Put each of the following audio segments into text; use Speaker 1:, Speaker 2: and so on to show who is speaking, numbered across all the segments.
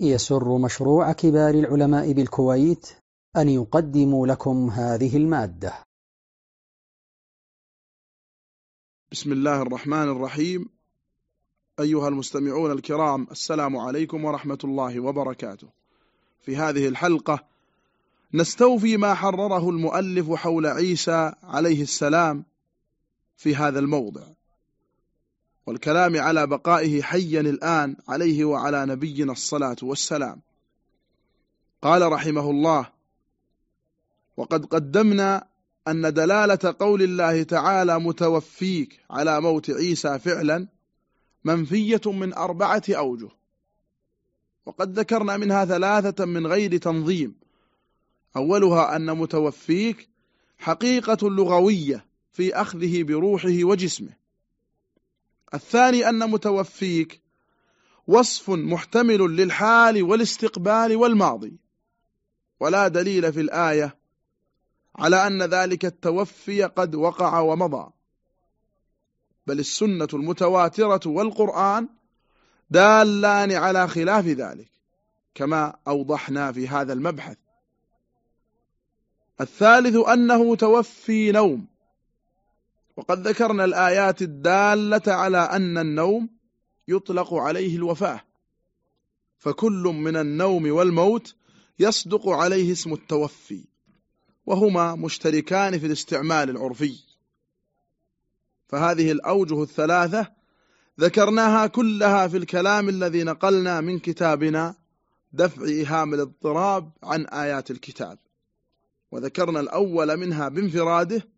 Speaker 1: يسر مشروع كبار العلماء بالكويت أن يقدم لكم هذه المادة.
Speaker 2: بسم الله الرحمن الرحيم. أيها المستمعون الكرام السلام عليكم ورحمة الله وبركاته. في هذه الحلقة نستوفي ما حرره المؤلف حول عيسى عليه السلام في هذا الموضع. والكلام على بقائه حيا الآن عليه وعلى نبينا الصلاة والسلام. قال رحمه الله وقد قدمنا أن دلالة قول الله تعالى متوفيك على موت عيسى فعلا منفية من أربعة أوجه. وقد ذكرنا منها ثلاثة من غير تنظيم. أولها أن متوفيك حقيقة لغوية في أخذه بروحه وجسمه. الثاني أن متوفيك وصف محتمل للحال والاستقبال والماضي. ولا دليل في الآية على أن ذلك التوفي قد وقع ومضى. بل السنة المتواترة والقرآن دالان على خلاف ذلك كما أوضحنا في هذا المبحث. الثالث أنه توفي نوم. وقد ذكرنا الآيات الدالة على أن النوم يطلق عليه الوفاة فكل من النوم والموت يصدق عليه اسم التوفي وهما مشتركان في الاستعمال العرفي. فهذه الأوجه الثلاثة ذكرناها كلها في الكلام الذي نقلنا من كتابنا دفع إهام الاضطراب عن آيات الكتاب وذكرنا الأول منها بانفراده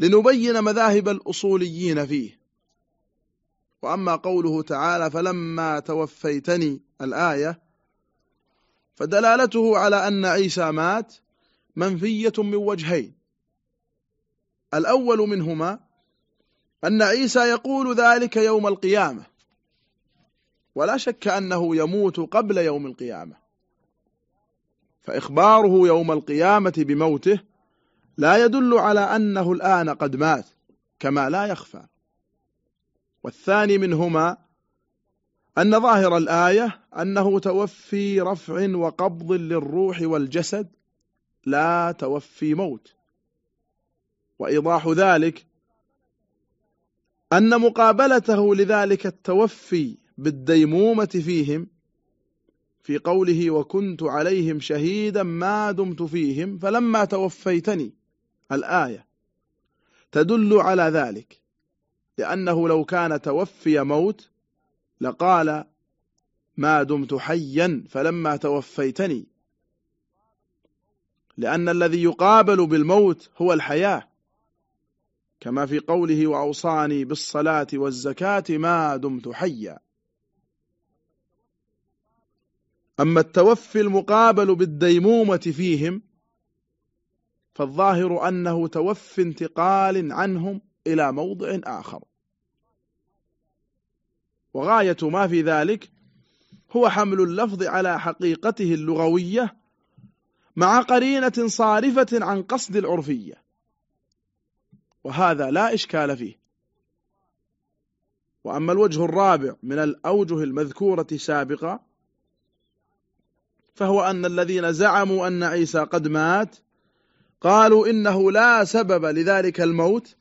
Speaker 2: لنبين مذاهب الأصوليين فيه. وأما قوله تعالى فلما توفيتني الآية فدلالته على أن عيسى مات منفية من وجهين. الأول منهما أن عيسى يقول ذلك يوم القيامة. ولا شك أنه يموت قبل يوم القيامة. فإخباره يوم القيامة بموته لا يدل على أنه الآن قد مات كما لا يخفى. والثاني منهما أن ظاهر الآية أنه توفي رفع وقبض للروح والجسد لا توفي موت. وإيضاح ذلك أن مقابلته لذلك التوفي بالديمومة فيهم في قوله وكنت عليهم شهيدا ما دمت فيهم فلما توفيتني الآية تدل على ذلك لأنه لو كان توفي موت لقال ما دمت حيا فلما توفيتني لأن الذي يقابل بالموت هو الحياة. كما في قوله وأوصاني بالصلاة والزكاة ما دمت حيا. أما التوفي المقابل بالديمومة فيهم فالظاهر أنه توفي انتقال عنهم إلى موضع آخر. وغاية ما في ذلك هو حمل اللفظ على حقيقته اللغوية مع قرينة صارفة عن قصد العرفية. وهذا لا إشكال فيه. وأما الوجه الرابع من الأوجه المذكورة سابقا فهو أن الذين زعموا أن عيسى قد مات قالوا إنه لا سبب لذلك الموت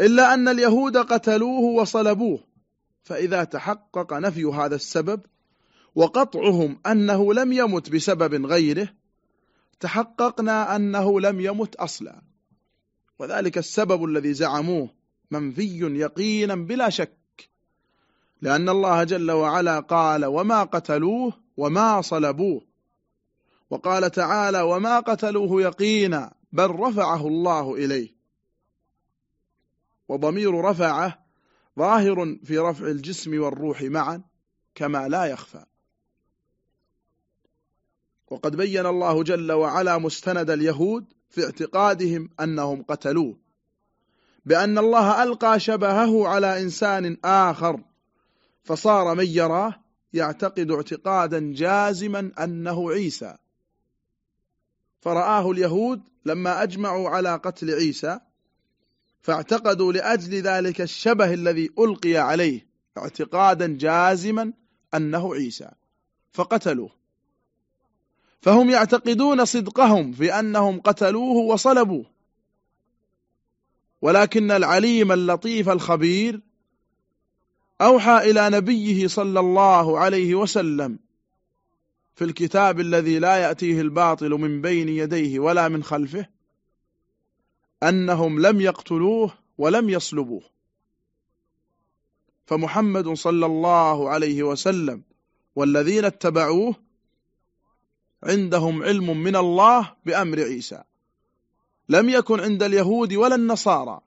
Speaker 2: إلا أن اليهود قتلوه وصلبوه فإذا تحقق نفي هذا السبب وقطعهم أنه لم يمت بسبب غيره تحققنا أنه لم يمت أصلا. وذلك السبب الذي زعموه منفي يقينا بلا شك لأن الله جل وعلا قال وما قتلوه وما صلبوه وقال تعالى وما قتلوه يقينا بل رفعه الله إليه. وضمير رفعه ظاهر في رفع الجسم والروح معا كما لا يخفى. وقد بين الله جل وعلا مستند اليهود في اعتقادهم أنهم قتلوه بأن الله ألقى شبهه على إنسان آخر فصار من يراه يعتقد اعتقادا جازما أنه عيسى. فرآه اليهود لما أجمعوا على قتل عيسى فاعتقدوا لأجل ذلك الشبه الذي ألقي عليه اعتقادا جازما أنه عيسى فقتلوه. فهم يعتقدون صدقهم في أنهم قتلوه وصلبوه. ولكن العليم اللطيف الخبير أوحى إلى نبيه صلى الله عليه وسلم في الكتاب الذي لا يأتيه الباطل من بين يديه ولا من خلفه أنهم لم يقتلوه ولم يصلبوه فمحمد صلى الله عليه وسلم والذين اتبعوه عندهم علم من الله بأمر عيسى. لم يكن عند اليهود ولا النصارى.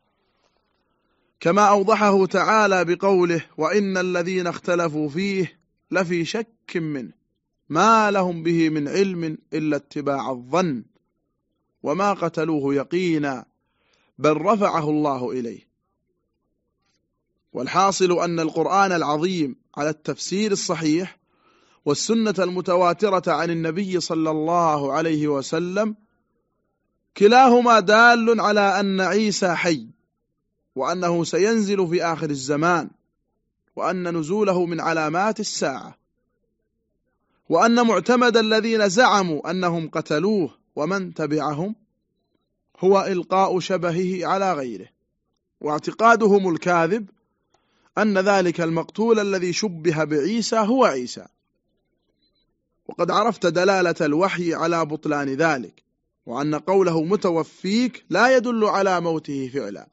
Speaker 2: كما أوضحه تعالى بقوله وإن الذين اختلفوا فيه لفي شك منه. ما لهم به من علم إلا اتباع الظن وما قتلوه يقينا بل رفعه الله إليه. والحاصل أن القرآن العظيم على التفسير الصحيح والسنة المتواترة عن النبي صلى الله عليه وسلم كلاهما دال على أن عيسى حي وأنه سينزل في آخر الزمان وأن نزوله من علامات الساعة. وأن معتمد الذين زعموا أنهم قتلوه ومن تبعهم هو إلقاء شبهه على غيره واعتقادهم الكاذب أن ذلك المقتول الذي شبه بعيسى هو عيسى. وقد عرفت دلالة الوحي على بطلان ذلك وأن قوله متوفيك لا يدل على موته فعلا.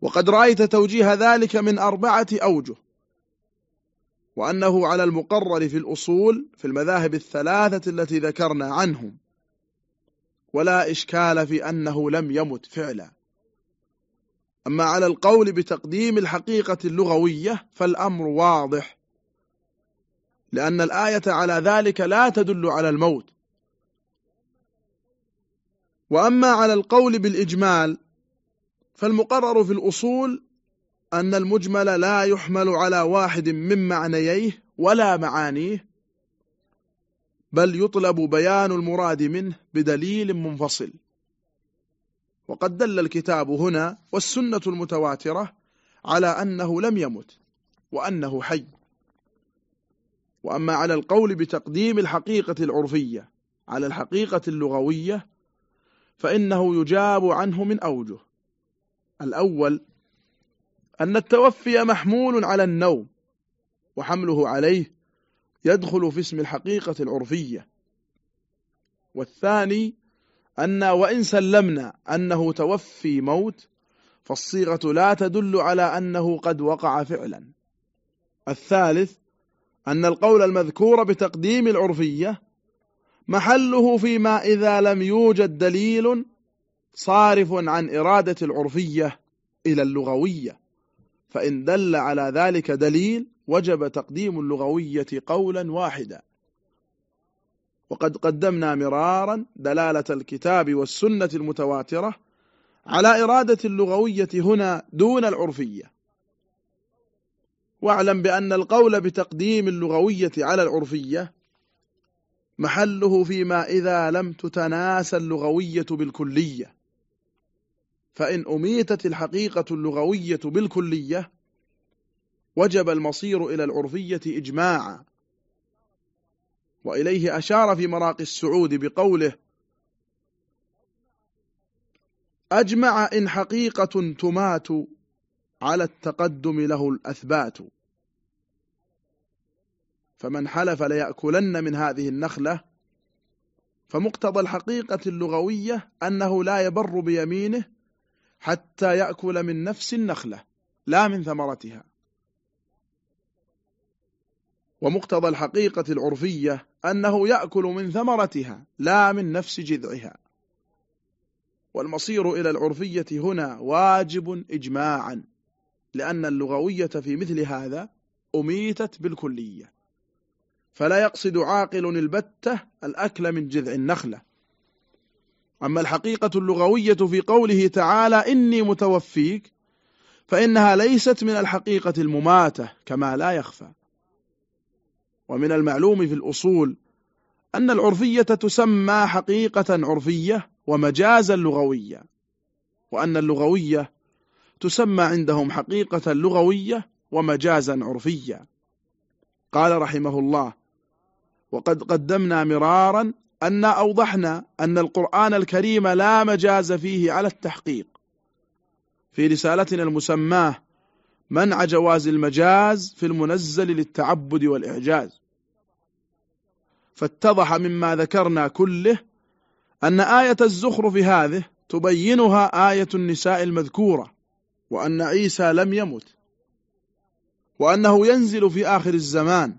Speaker 2: وقد رأيت توجيه ذلك من أربعة أوجه وأنه على المقرر في الأصول في المذاهب الثلاثة التي ذكرنا عنهم. ولا إشكال في أنه لم يمت فعلا. أما على القول بتقديم الحقيقة اللغوية فالأمر واضح. لأن الآية على ذلك لا تدل على الموت. وأما على القول بالإجمال فالمقرر في الأصول أن المجمل لا يحمل على واحد من معنييه ولا معانيه بل يطلب بيان المراد منه بدليل منفصل. وقد دل الكتاب هنا والسنة المتواترة على أنه لم يمت وأنه حي. وأما على القول بتقديم الحقيقة العرفية على الحقيقة اللغوية فإنه يجاب عنه من أوجه. الأول أن التوفي محمول على النوم وحمله عليه يدخل في اسم الحقيقة العرفية. والثاني أن وإن سلمنا أنه توفي موت فالصيغة لا تدل على أنه قد وقع فعلا. الثالث أن القول المذكور بتقديم العرفية محله فيما إذا لم يوجد دليل صارف عن إرادة العرفية إلى اللغوية. فإن دل على ذلك دليل وجب تقديم اللغوية قولا واحدا. وقد قدمنا مرارا دلالة الكتاب والسنة المتواترة على إرادة اللغوية هنا دون العرفية. واعلم بأن القول بتقديم اللغوية على العرفية محله فيما إذا لم تتناسى اللغوية بالكلية. فإن أميتت الحقيقة اللغوية بالكلية وجب المصير إلى العرفية إجماعا. وإليه أشار في مراقي السعود بقوله أجمع إن حقيقة تمات على التقدم له الأثبات. فمن حلف ليأكلن من هذه النخلة فمقتضى الحقيقة اللغوية أنه لا يبر بيمينه حتى يأكل من نفس النخلة لا من ثمرتها. ومقتضى الحقيقة العرفية أنه يأكل من ثمرتها لا من نفس جذعها. والمصير إلى العرفية هنا واجب إجماعا لأن اللغوية في مثل هذا أميتت بالكلية. فلا يقصد عاقل البتة الأكل من جذع النخلة. أما الحقيقة اللغوية في قوله تعالى إني متوفيك فإنها ليست من الحقيقة المماتة كما لا يخفى. ومن المعلوم في الأصول أن العرفية تسمى حقيقة عرفية ومجازا لغوية وأن اللغوية تسمى عندهم حقيقة لغوية ومجازا عرفية قال رحمه الله وقد قدمنا مرارا أن أوضحنا أن القرآن الكريم لا مجاز فيه على التحقيق. في رسالتنا المسماة منع جواز المجاز في المنزل للتعبد والإعجاز. فاتضح مما ذكرنا كله أن آية الزخرف هذه تبينها آية النساء المذكورة وأن عيسى لم يمت وأنه ينزل في آخر الزمان.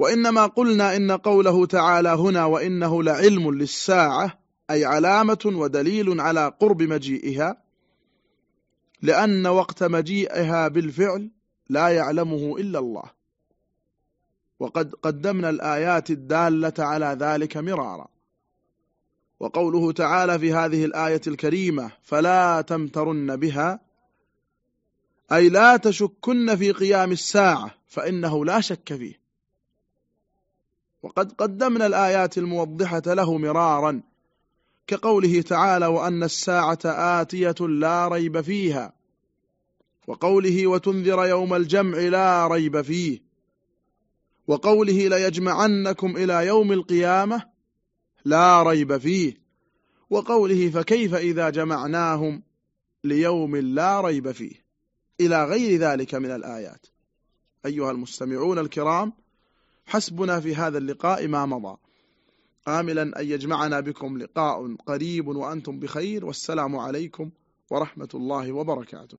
Speaker 2: وإنما قلنا إن قوله تعالى هنا وإنه لعلم للساعة أي علامة ودليل على قرب مجيئها لأن وقت مجيئها بالفعل لا يعلمه إلا الله. وقد قدمنا الآيات الدالة على ذلك مرارا. وقوله تعالى في هذه الآية الكريمة فلا تمترن بها أي لا تشكن في قيام الساعة فإنه لا شك فيه. وقد قدمنا الآيات الموضحة له مرارا كقوله تعالى وأن الساعة آتية لا ريب فيها وقوله وتنذر يوم الجمع لا ريب فيه وقوله ليجمعنكم إلى يوم القيامة لا ريب فيه وقوله فكيف إذا جمعناهم ليوم لا ريب فيه إلى غير ذلك من الآيات. أيها المستمعون الكرام حسبنا في هذا اللقاء ما مضى. آملا أن يجمعنا بكم لقاء قريب وأنتم بخير والسلام عليكم ورحمة الله وبركاته.